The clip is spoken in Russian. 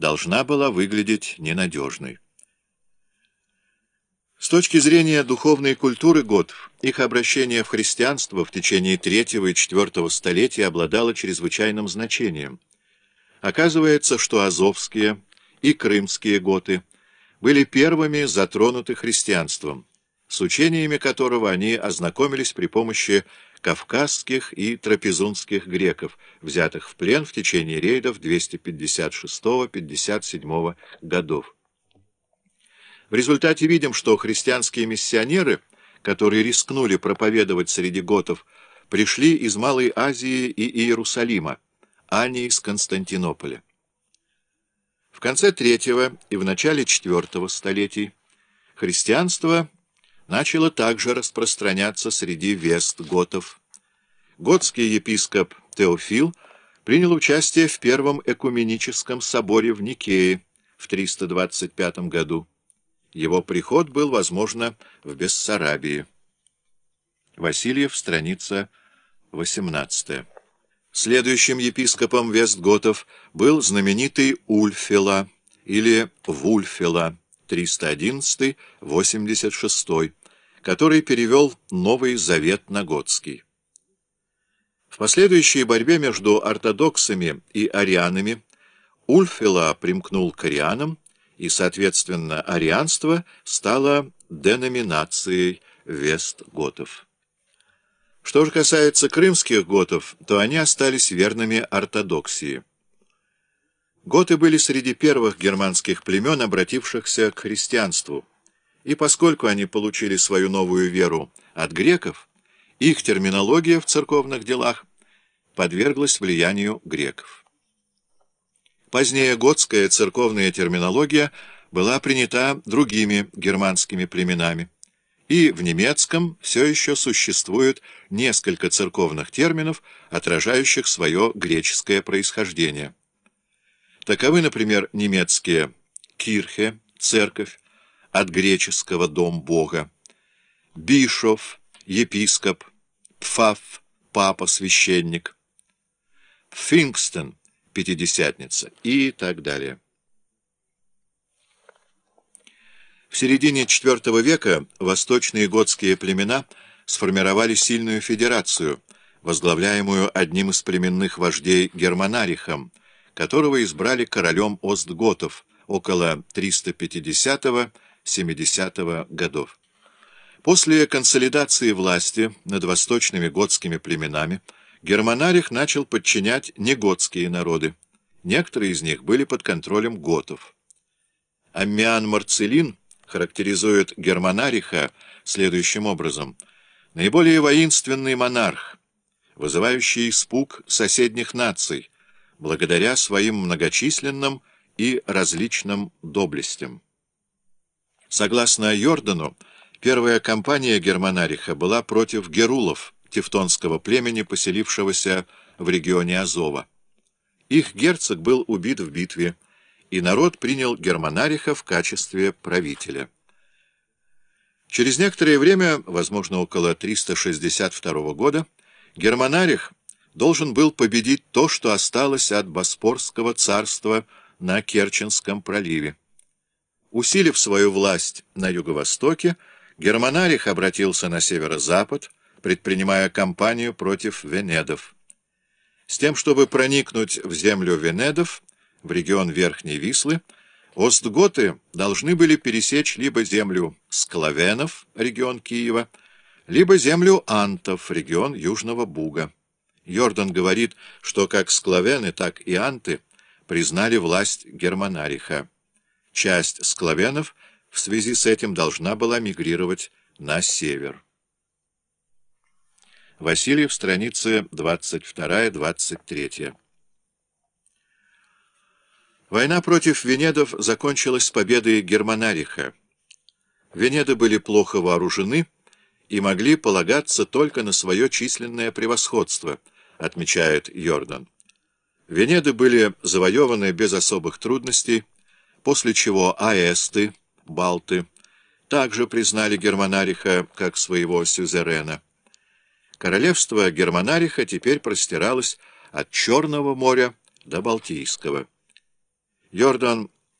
должна была выглядеть ненадежной. С точки зрения духовной культуры готов, их обращение в христианство в течение третьего и четвертого столетия обладало чрезвычайным значением. Оказывается, что азовские и крымские готы были первыми затронуты христианством, с учениями которого они ознакомились при помощи кавказских и трапезунских греков, взятых в плен в течение рейдов 256-57 годов. В результате видим, что христианские миссионеры, которые рискнули проповедовать среди готов, пришли из Малой Азии и Иерусалима, а не из Константинополя. В конце третьего и в начале четвертого столетий христианство начало также распространяться среди вест-готов. Готский епископ Теофил принял участие в Первом экуменическом соборе в Никее в 325 году. Его приход был, возможно, в Бессарабии. Васильев, страница 18. Следующим епископом Вестготов был знаменитый Ульфила или Вульфила 311-86, который перевел Новый Завет на готский. Последующей борьбе между ортодоксами и арианами Ульфила примкнул к арианам, и, соответственно, арианство стало деноминацией вестготов. Что же касается крымских готов, то они остались верными ортодоксии. Готы были среди первых германских племен, обратившихся к христианству, и поскольку они получили свою новую веру от греков, их терминология в церковных делах подверглась влиянию греков. Позднее готская церковная терминология была принята другими германскими племенами, и в немецком все еще существует несколько церковных терминов, отражающих свое греческое происхождение. Таковы, например, немецкие «кирхе» — «церковь», от греческого «дом Бога», «бишов» — «епископ», «пфаф» — «папа», «священник», «пфингстен» Пятидесятница и так далее. В середине IV века восточные готские племена сформировали сильную федерацию, возглавляемую одним из племенных вождей Германарихом, которого избрали королем Остготов около 350-70 годов. После консолидации власти над восточными готскими племенами Германарих начал подчинять неготские народы. Некоторые из них были под контролем готов. Аммиан Марцелин характеризует Германариха следующим образом. Наиболее воинственный монарх, вызывающий испуг соседних наций, благодаря своим многочисленным и различным доблестям. Согласно Йордану, первая кампания Германариха была против герулов, тевтонского племени, поселившегося в регионе Азова. Их герцог был убит в битве, и народ принял Германариха в качестве правителя. Через некоторое время, возможно, около 362 года, Германарих должен был победить то, что осталось от Боспорского царства на Керченском проливе. Усилив свою власть на юго-востоке, Германарих обратился на северо-запад, предпринимая кампанию против венедов. С тем, чтобы проникнуть в землю венедов, в регион Верхней Вислы, остготы должны были пересечь либо землю склавенов, регион Киева, либо землю антов, регион Южного Буга. Йордан говорит, что как склавены, так и анты признали власть Германариха. Часть склавенов в связи с этим должна была мигрировать на север. Васильев, страницы 22-23. Война против Венедов закончилась победой Германариха. Венеды были плохо вооружены и могли полагаться только на свое численное превосходство, отмечает Йордан. Венеды были завоеваны без особых трудностей, после чего аэсты, балты, также признали Германариха как своего сюзерена. Королевство Германариха теперь простиралось от Черного моря до Балтийского. Йордан